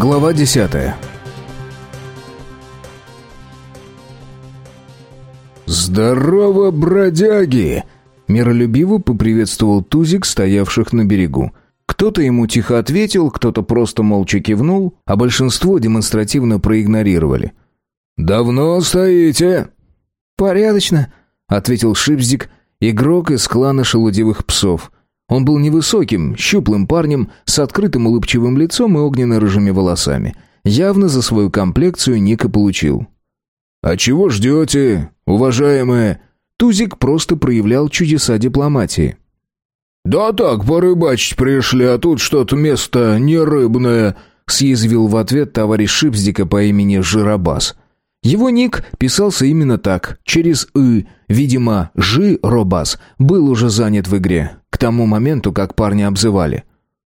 Глава десятая «Здорово, бродяги!» Миролюбиво поприветствовал Тузик, стоявших на берегу. Кто-то ему тихо ответил, кто-то просто молча кивнул, а большинство демонстративно проигнорировали. «Давно стоите?» «Порядочно», — ответил Шипздик, игрок из клана шелудивых псов. Он был невысоким, щуплым парнем с открытым улыбчивым лицом и огненно-рыжими волосами. Явно за свою комплекцию Ника получил. «А чего ждете, уважаемые?» Тузик просто проявлял чудеса дипломатии. «Да так, порыбачить пришли, а тут что-то место не рыбное», съязвил в ответ товарищ Шипздика по имени Жиробас. Его ник писался именно так, через «ы», видимо, «жи-робас» был уже занят в игре, к тому моменту, как парни обзывали.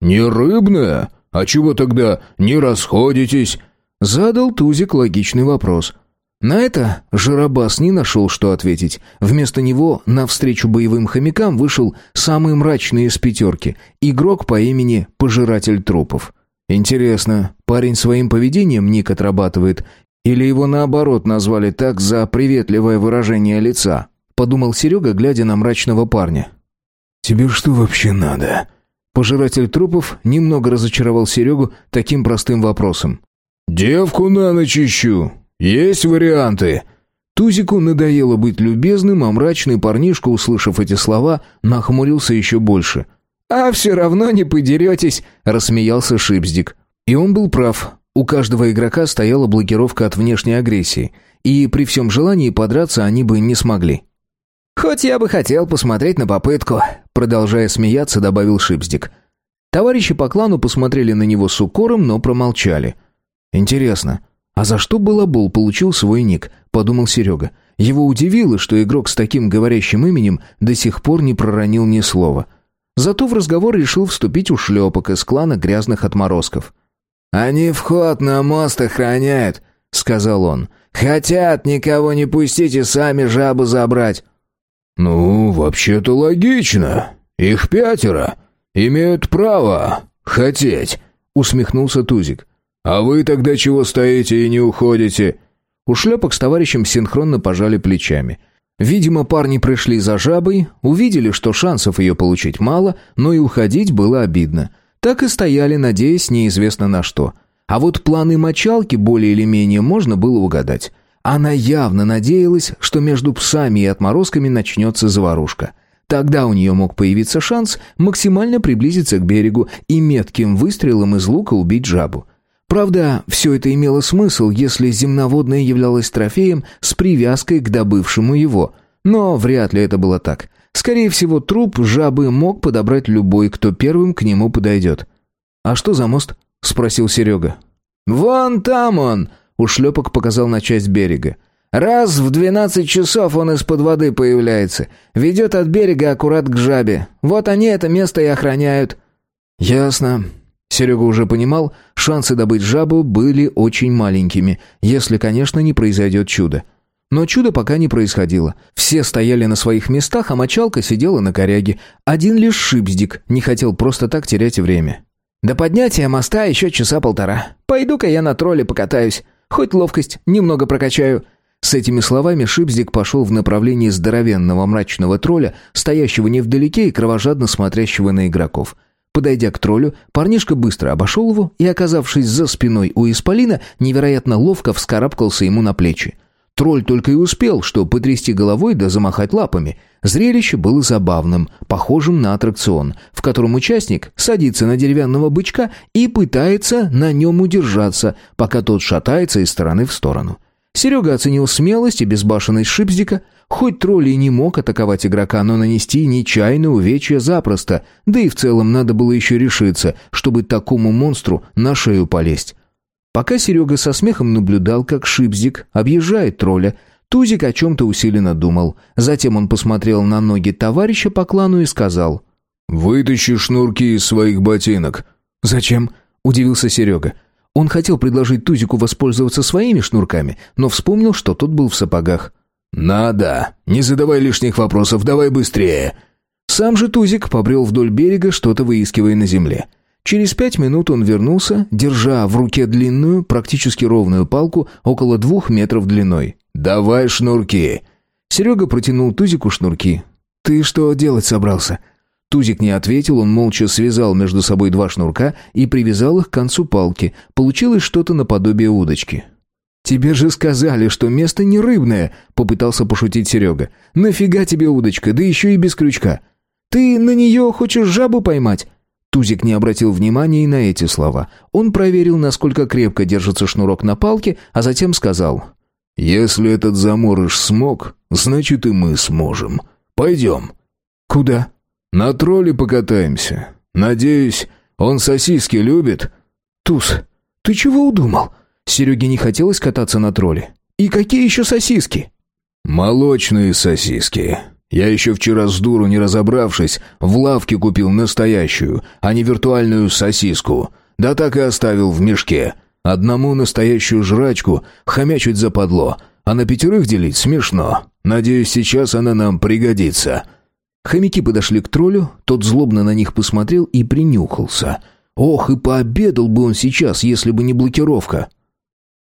«Не рыбное? А чего тогда не расходитесь?» Задал Тузик логичный вопрос. На это Жиробас не нашел, что ответить. Вместо него навстречу боевым хомякам вышел самый мрачный из пятерки, игрок по имени Пожиратель Трупов. Интересно, парень своим поведением ник отрабатывает, или его наоборот назвали так за приветливое выражение лица? Подумал Серега, глядя на мрачного парня. «Тебе что вообще надо?» Пожиратель трупов немного разочаровал Серегу таким простым вопросом. «Девку на ночь ищу. «Есть варианты». Тузику надоело быть любезным, а мрачный парнишка, услышав эти слова, нахмурился еще больше. «А все равно не подеретесь», — рассмеялся Шипздик. И он был прав. У каждого игрока стояла блокировка от внешней агрессии, и при всем желании подраться они бы не смогли. «Хоть я бы хотел посмотреть на попытку», — продолжая смеяться, добавил Шипздик. Товарищи по клану посмотрели на него с укором, но промолчали. «Интересно, «А за что Балабол получил свой ник?» – подумал Серега. Его удивило, что игрок с таким говорящим именем до сих пор не проронил ни слова. Зато в разговор решил вступить у шлепок из клана грязных отморозков. «Они вход на мост охраняют», — сказал он. «Хотят никого не пустить и сами жабу забрать». «Ну, вообще-то логично. Их пятеро. Имеют право хотеть», — усмехнулся Тузик. «А вы тогда чего стоите и не уходите?» У шлепок с товарищем синхронно пожали плечами. Видимо, парни пришли за жабой, увидели, что шансов ее получить мало, но и уходить было обидно. Так и стояли, надеясь неизвестно на что. А вот планы мочалки более или менее можно было угадать. Она явно надеялась, что между псами и отморозками начнется заварушка. Тогда у нее мог появиться шанс максимально приблизиться к берегу и метким выстрелом из лука убить жабу. Правда, все это имело смысл, если земноводное являлось трофеем с привязкой к добывшему его. Но вряд ли это было так. Скорее всего, труп жабы мог подобрать любой, кто первым к нему подойдет. «А что за мост?» — спросил Серега. «Вон там он!» — ушлепок показал на часть берега. «Раз в двенадцать часов он из-под воды появляется. Ведет от берега аккурат к жабе. Вот они это место и охраняют». «Ясно. Серега уже понимал, шансы добыть жабу были очень маленькими, если, конечно, не произойдет чудо. Но чудо пока не происходило. Все стояли на своих местах, а мочалка сидела на коряге. Один лишь Шипздик не хотел просто так терять время. «До поднятия моста еще часа полтора. Пойду-ка я на тролле покатаюсь. Хоть ловкость немного прокачаю». С этими словами Шипздик пошел в направлении здоровенного мрачного тролля, стоящего невдалеке и кровожадно смотрящего на игроков – Подойдя к троллю, парнишка быстро обошел его и, оказавшись за спиной у исполина, невероятно ловко вскарабкался ему на плечи. Тролль только и успел, что потрясти головой да замахать лапами. Зрелище было забавным, похожим на аттракцион, в котором участник садится на деревянного бычка и пытается на нем удержаться, пока тот шатается из стороны в сторону. Серега оценил смелость и безбашенность Шипздика. Хоть тролль и не мог атаковать игрока, но нанести нечаянное увечье запросто, да и в целом надо было еще решиться, чтобы такому монстру на шею полезть. Пока Серега со смехом наблюдал, как Шипздик объезжает тролля, Тузик о чем-то усиленно думал. Затем он посмотрел на ноги товарища по клану и сказал «Вытащи шнурки из своих ботинок». «Зачем?» – удивился Серега. Он хотел предложить Тузику воспользоваться своими шнурками, но вспомнил, что тот был в сапогах. «Надо! Не задавай лишних вопросов, давай быстрее!» Сам же Тузик побрел вдоль берега, что-то выискивая на земле. Через пять минут он вернулся, держа в руке длинную, практически ровную палку около двух метров длиной. «Давай шнурки!» Серега протянул Тузику шнурки. «Ты что делать собрался?» Тузик не ответил, он молча связал между собой два шнурка и привязал их к концу палки. Получилось что-то наподобие удочки. «Тебе же сказали, что место не рыбное», — попытался пошутить Серега. «Нафига тебе удочка, да еще и без крючка? Ты на нее хочешь жабу поймать?» Тузик не обратил внимания и на эти слова. Он проверил, насколько крепко держится шнурок на палке, а затем сказал. «Если этот заморыш смог, значит и мы сможем. Пойдем». «Куда?» «На тролле покатаемся. Надеюсь, он сосиски любит?» «Туз, ты чего удумал?» Сереге не хотелось кататься на тролле. «И какие еще сосиски?» «Молочные сосиски. Я еще вчера с дуру не разобравшись, в лавке купил настоящую, а не виртуальную сосиску. Да так и оставил в мешке. Одному настоящую жрачку хомячить западло, а на пятерых делить смешно. Надеюсь, сейчас она нам пригодится». Хомяки подошли к троллю, тот злобно на них посмотрел и принюхался. Ох, и пообедал бы он сейчас, если бы не блокировка.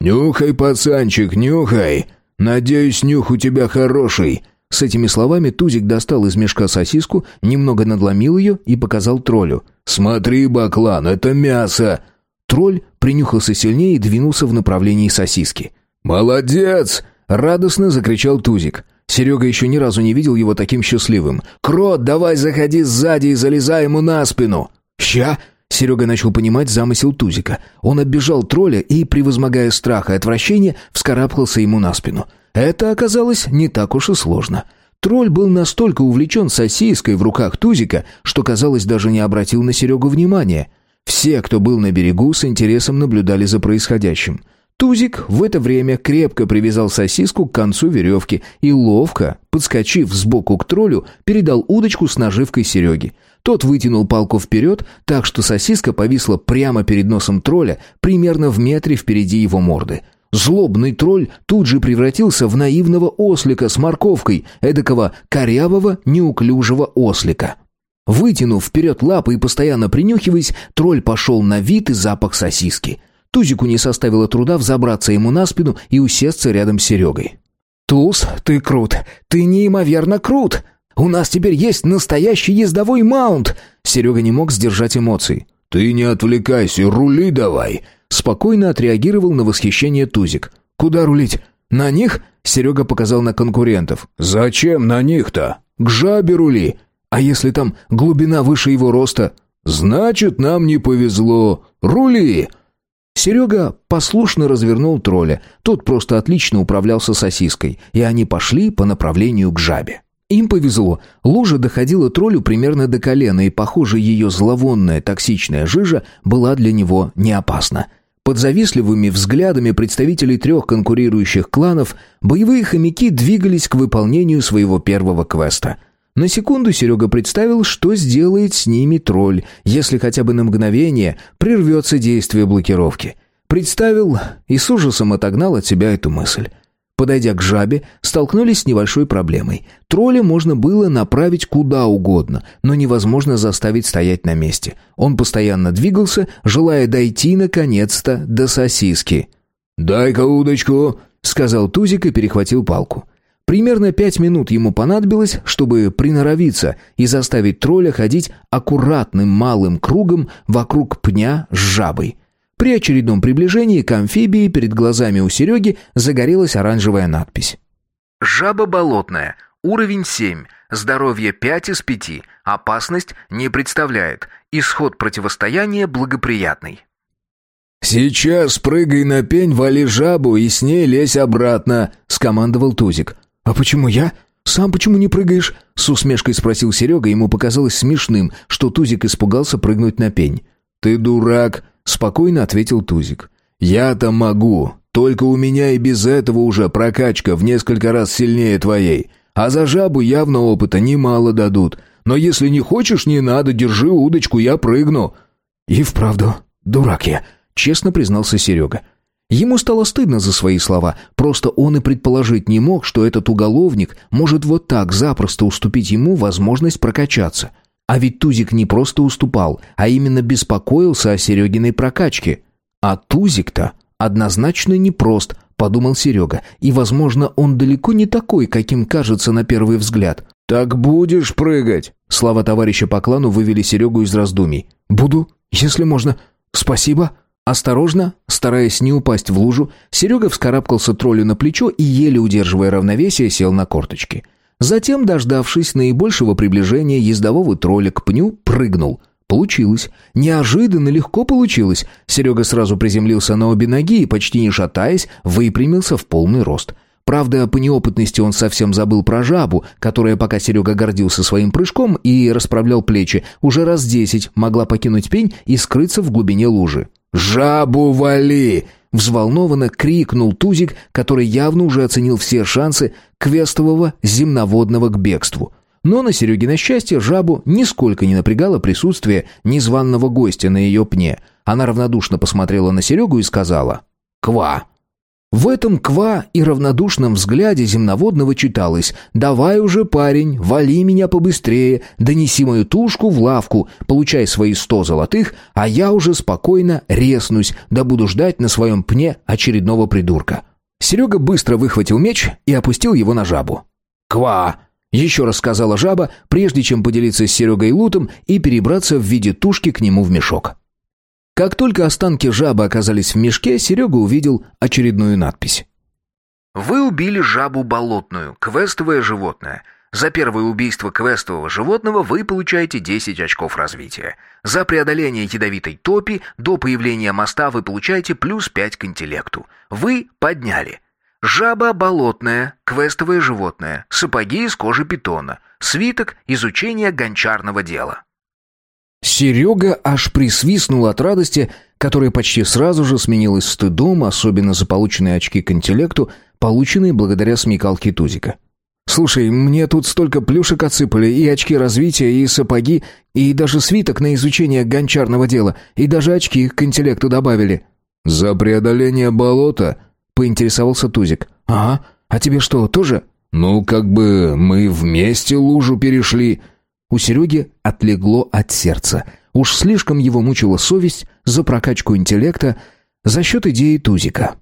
«Нюхай, пацанчик, нюхай! Надеюсь, нюх у тебя хороший!» С этими словами Тузик достал из мешка сосиску, немного надломил ее и показал троллю. «Смотри, баклан, это мясо!» Тролль принюхался сильнее и двинулся в направлении сосиски. «Молодец!» — радостно закричал Тузик. Серега еще ни разу не видел его таким счастливым. «Крот, давай заходи сзади и залезай ему на спину!» «Ща!» Серега начал понимать замысел Тузика. Он оббежал тролля и, превозмогая страх и отвращение, вскарабкался ему на спину. Это оказалось не так уж и сложно. Тролль был настолько увлечен сосиской в руках Тузика, что, казалось, даже не обратил на Серегу внимания. Все, кто был на берегу, с интересом наблюдали за происходящим. Тузик в это время крепко привязал сосиску к концу веревки и ловко, подскочив сбоку к троллю, передал удочку с наживкой Сереге. Тот вытянул палку вперед, так что сосиска повисла прямо перед носом тролля, примерно в метре впереди его морды. Злобный тролль тут же превратился в наивного ослика с морковкой, эдакого корявого, неуклюжего ослика. Вытянув вперед лапы и постоянно принюхиваясь, тролль пошел на вид и запах сосиски. Тузику не составило труда взобраться ему на спину и усесться рядом с Серегой. «Туз, ты крут! Ты неимоверно крут! У нас теперь есть настоящий ездовой маунт!» Серега не мог сдержать эмоций. «Ты не отвлекайся, рули давай!» Спокойно отреагировал на восхищение Тузик. «Куда рулить? На них?» Серега показал на конкурентов. «Зачем на них-то? К жабе рули! А если там глубина выше его роста?» «Значит, нам не повезло. Рули!» Серега послушно развернул тролля. Тот просто отлично управлялся сосиской, и они пошли по направлению к жабе. Им повезло. Лужа доходила троллю примерно до колена, и, похоже, ее зловонная токсичная жижа была для него не опасна. Под завистливыми взглядами представителей трех конкурирующих кланов боевые хомяки двигались к выполнению своего первого квеста — на секунду Серега представил, что сделает с ними тролль, если хотя бы на мгновение прервется действие блокировки. Представил и с ужасом отогнал от себя эту мысль. Подойдя к жабе, столкнулись с небольшой проблемой. Тролля можно было направить куда угодно, но невозможно заставить стоять на месте. Он постоянно двигался, желая дойти, наконец-то, до сосиски. «Дай-ка удочку», — сказал Тузик и перехватил палку. Примерно пять минут ему понадобилось, чтобы приноровиться и заставить тролля ходить аккуратным малым кругом вокруг пня с жабой. При очередном приближении к амфибии перед глазами у Сереги загорелась оранжевая надпись. «Жаба болотная. Уровень 7. Здоровье 5 из 5. Опасность не представляет. Исход противостояния благоприятный». «Сейчас прыгай на пень, вали жабу и с ней лезь обратно», — скомандовал Тузик. «А почему я? Сам почему не прыгаешь?» С усмешкой спросил Серега, ему показалось смешным, что Тузик испугался прыгнуть на пень. «Ты дурак», — спокойно ответил Тузик. «Я-то могу, только у меня и без этого уже прокачка в несколько раз сильнее твоей. А за жабу явно опыта немало дадут. Но если не хочешь, не надо, держи удочку, я прыгну». «И вправду, дурак я», — честно признался Серега. Ему стало стыдно за свои слова, просто он и предположить не мог, что этот уголовник может вот так запросто уступить ему возможность прокачаться. А ведь Тузик не просто уступал, а именно беспокоился о Серегиной прокачке. А Тузик-то однозначно непрост, подумал Серега, и, возможно, он далеко не такой, каким кажется на первый взгляд. «Так будешь прыгать?» Слова товарища по клану вывели Серегу из раздумий. «Буду, если можно. Спасибо». Осторожно, стараясь не упасть в лужу, Серега вскарабкался троллю на плечо и, еле удерживая равновесие, сел на корточки. Затем, дождавшись наибольшего приближения ездового тролля к пню, прыгнул. Получилось. Неожиданно легко получилось. Серега сразу приземлился на обе ноги и, почти не шатаясь, выпрямился в полный рост. Правда, по неопытности он совсем забыл про жабу, которая, пока Серега гордился своим прыжком и расправлял плечи, уже раз десять могла покинуть пень и скрыться в глубине лужи. «Жабу вали!» Взволнованно крикнул Тузик, который явно уже оценил все шансы квестового земноводного к бегству. Но на Серегино счастье жабу нисколько не напрягало присутствие незваного гостя на ее пне. Она равнодушно посмотрела на Серегу и сказала «Ква». В этом ква и равнодушном взгляде земноводного читалось «Давай уже, парень, вали меня побыстрее, донеси мою тушку в лавку, получай свои сто золотых, а я уже спокойно резнусь, да буду ждать на своем пне очередного придурка». Серега быстро выхватил меч и опустил его на жабу. «Ква!» — еще раз сказала жаба, прежде чем поделиться с Серегой лутом и перебраться в виде тушки к нему в мешок. Как только останки жабы оказались в мешке, Серега увидел очередную надпись. «Вы убили жабу болотную, квестовое животное. За первое убийство квестового животного вы получаете 10 очков развития. За преодоление ядовитой топи до появления моста вы получаете плюс 5 к интеллекту. Вы подняли. Жаба болотная, квестовое животное, сапоги из кожи питона, свиток изучения гончарного дела». Серега аж присвистнул от радости, которая почти сразу же сменилась стыдом, особенно за полученные очки к интеллекту, полученные благодаря смекалке Тузика. «Слушай, мне тут столько плюшек отсыпали, и очки развития, и сапоги, и даже свиток на изучение гончарного дела, и даже очки к интеллекту добавили». «За преодоление болота?» — поинтересовался Тузик. «Ага, а тебе что, тоже?» «Ну, как бы мы вместе лужу перешли», у Сереги отлегло от сердца. Уж слишком его мучила совесть за прокачку интеллекта за счет идеи Тузика.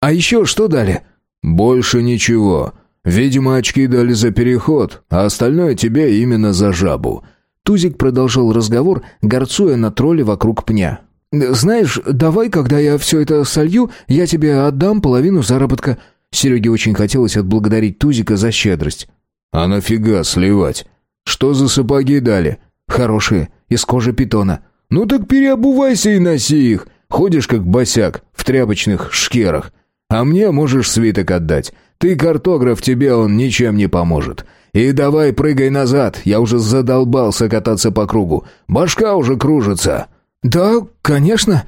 «А еще что дали?» «Больше ничего. Видимо, очки дали за переход, а остальное тебе именно за жабу». Тузик продолжал разговор, горцуя на тролле вокруг пня. «Знаешь, давай, когда я все это солью, я тебе отдам половину заработка». Сереге очень хотелось отблагодарить Тузика за щедрость. «А нафига сливать? «Что за сапоги дали?» «Хорошие, из кожи питона». «Ну так переобувайся и носи их. Ходишь как босяк в тряпочных шкерах. А мне можешь свиток отдать. Ты картограф, тебе он ничем не поможет. И давай прыгай назад, я уже задолбался кататься по кругу. Башка уже кружится». «Да, конечно».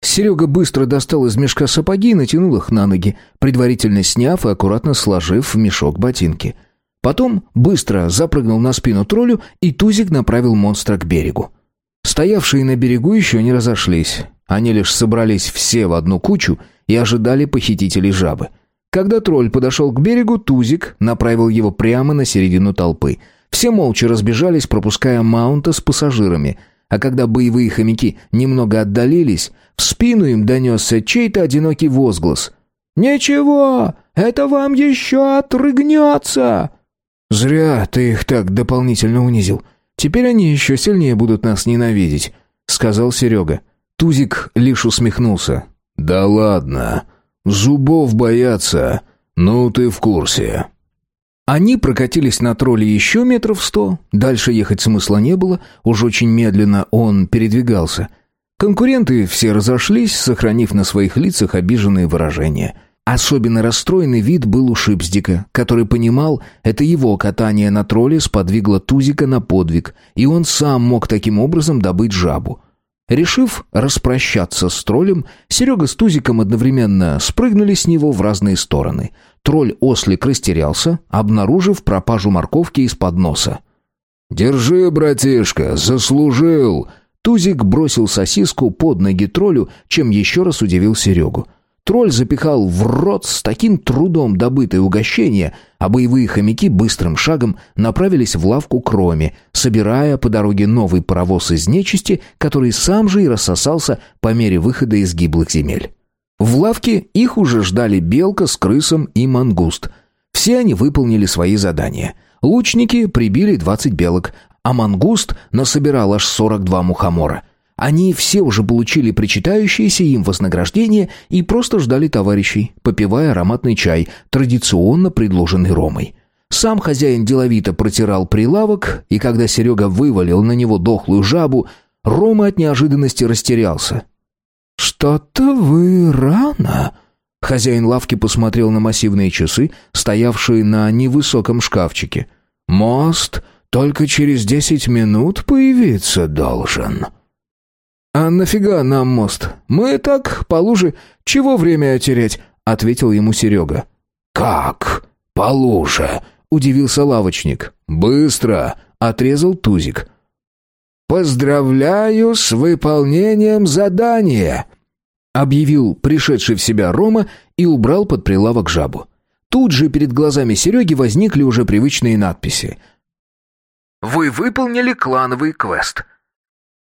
Серега быстро достал из мешка сапоги и натянул их на ноги, предварительно сняв и аккуратно сложив в мешок ботинки. Потом быстро запрыгнул на спину троллю, и Тузик направил монстра к берегу. Стоявшие на берегу еще не разошлись. Они лишь собрались все в одну кучу и ожидали похитителей жабы. Когда тролль подошел к берегу, Тузик направил его прямо на середину толпы. Все молча разбежались, пропуская маунта с пассажирами. А когда боевые хомяки немного отдалились, в спину им донесся чей-то одинокий возглас. «Ничего, это вам еще отрыгнется!» «Зря ты их так дополнительно унизил. Теперь они еще сильнее будут нас ненавидеть», — сказал Серега. Тузик лишь усмехнулся. «Да ладно. Зубов боятся. Ну, ты в курсе». Они прокатились на тролле еще метров сто. Дальше ехать смысла не было. Уж очень медленно он передвигался. Конкуренты все разошлись, сохранив на своих лицах обиженные выражения — Особенно расстроенный вид был у Шипздика, который понимал, это его катание на тролле сподвигло Тузика на подвиг, и он сам мог таким образом добыть жабу. Решив распрощаться с троллем, Серега с Тузиком одновременно спрыгнули с него в разные стороны. Тролль-ослик растерялся, обнаружив пропажу морковки из-под носа. «Держи, братишка, заслужил!» Тузик бросил сосиску под ноги троллю, чем еще раз удивил Серегу. Тролль запихал в рот с таким трудом добытое угощение, а боевые хомяки быстрым шагом направились в лавку к Роме, собирая по дороге новый паровоз из нечисти, который сам же и рассосался по мере выхода из гиблых земель. В лавке их уже ждали белка с крысом и мангуст. Все они выполнили свои задания. Лучники прибили 20 белок, а мангуст насобирал аж 42 мухомора. Они все уже получили причитающееся им вознаграждение и просто ждали товарищей, попивая ароматный чай, традиционно предложенный Ромой. Сам хозяин деловито протирал прилавок, и когда Серега вывалил на него дохлую жабу, Рома от неожиданности растерялся. «Что-то вы рано...» Хозяин лавки посмотрел на массивные часы, стоявшие на невысоком шкафчике. «Мост только через десять минут появиться должен». «А нафига нам мост? Мы так, по луже, чего время терять?» — ответил ему Серега. «Как? По луже?» — удивился лавочник. «Быстро!» — отрезал Тузик. «Поздравляю с выполнением задания!» — объявил пришедший в себя Рома и убрал под прилавок жабу. Тут же перед глазами Сереги возникли уже привычные надписи. «Вы выполнили клановый квест.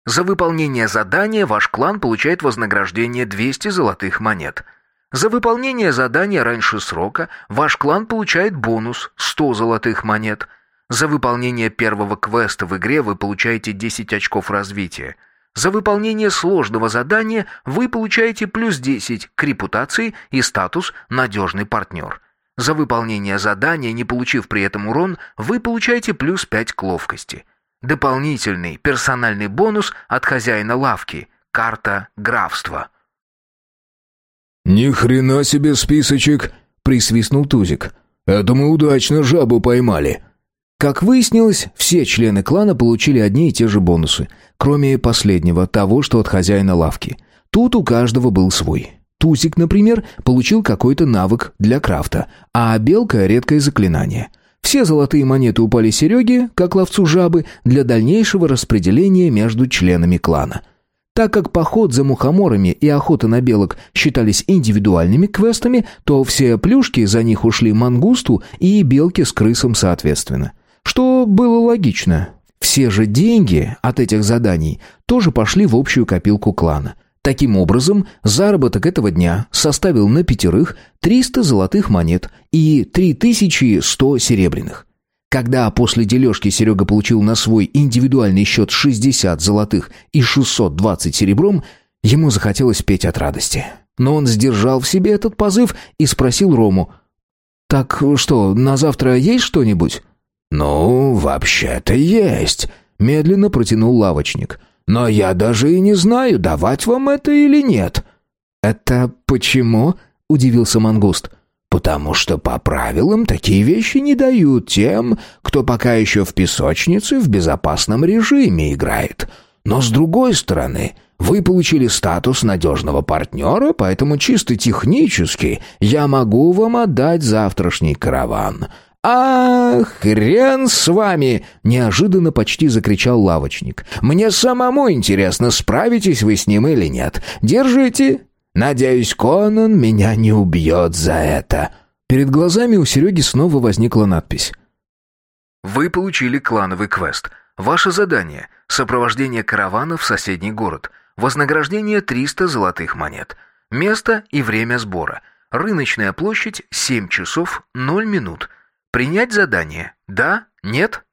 За выполнение задания ваш клан получает вознаграждение 200 золотых монет. За выполнение задания раньше срока ваш клан получает бонус 100 золотых монет. За выполнение первого квеста в игре вы получаете 10 очков развития. За выполнение сложного задания вы получаете плюс 10 к репутации и статус «надежный партнер». За выполнение задания, не получив при этом урон, вы получаете плюс 5 к ловкости. Дополнительный персональный бонус от хозяина лавки. Карта графства. «Ни хрена себе списочек!» — присвистнул Тузик. «Это мы удачно жабу поймали!» Как выяснилось, все члены клана получили одни и те же бонусы, кроме последнего, того, что от хозяина лавки. Тут у каждого был свой. Тузик, например, получил какой-то навык для крафта, а Белка — редкое заклинание. Все золотые монеты упали Сереге, как ловцу жабы, для дальнейшего распределения между членами клана. Так как поход за мухоморами и охота на белок считались индивидуальными квестами, то все плюшки за них ушли мангусту и белке с крысом соответственно. Что было логично. Все же деньги от этих заданий тоже пошли в общую копилку клана – Таким образом, заработок этого дня составил на пятерых 300 золотых монет и 3100 серебряных. Когда после дележки Серега получил на свой индивидуальный счет 60 золотых и 620 серебром, ему захотелось петь от радости. Но он сдержал в себе этот позыв и спросил Рому, «Так что, на завтра есть что-нибудь?» «Ну, вообще-то есть», — медленно протянул лавочник. Но я даже и не знаю, давать вам это или нет». «Это почему?» — удивился Мангуст. «Потому что по правилам такие вещи не дают тем, кто пока еще в песочнице в безопасном режиме играет. Но с другой стороны, вы получили статус надежного партнера, поэтому чисто технически я могу вам отдать завтрашний караван. «А, хрен с вами!» — неожиданно почти закричал лавочник. «Мне самому интересно, справитесь вы с ним или нет. Держите. Надеюсь, Конан меня не убьет за это». Перед глазами у Сереги снова возникла надпись. «Вы получили клановый квест. Ваше задание — сопровождение каравана в соседний город. Вознаграждение 300 золотых монет. Место и время сбора. Рыночная площадь 7 часов 0 минут». Принять задание? Да? Нет?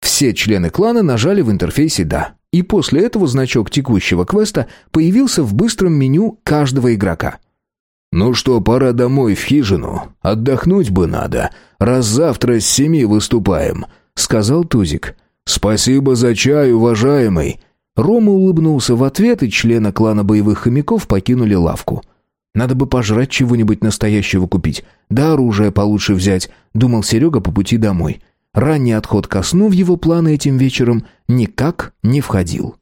Все члены клана нажали в интерфейсе «Да». И после этого значок текущего квеста появился в быстром меню каждого игрока. «Ну что, пора домой в хижину. Отдохнуть бы надо, раз завтра с семи выступаем», — сказал Тузик. «Спасибо за чай, уважаемый». Рома улыбнулся в ответ, и члены клана боевых хомяков покинули лавку. Надо бы пожрать чего-нибудь настоящего купить. Да оружие получше взять, думал Серега по пути домой. Ранний отход ко сну в его планы этим вечером никак не входил.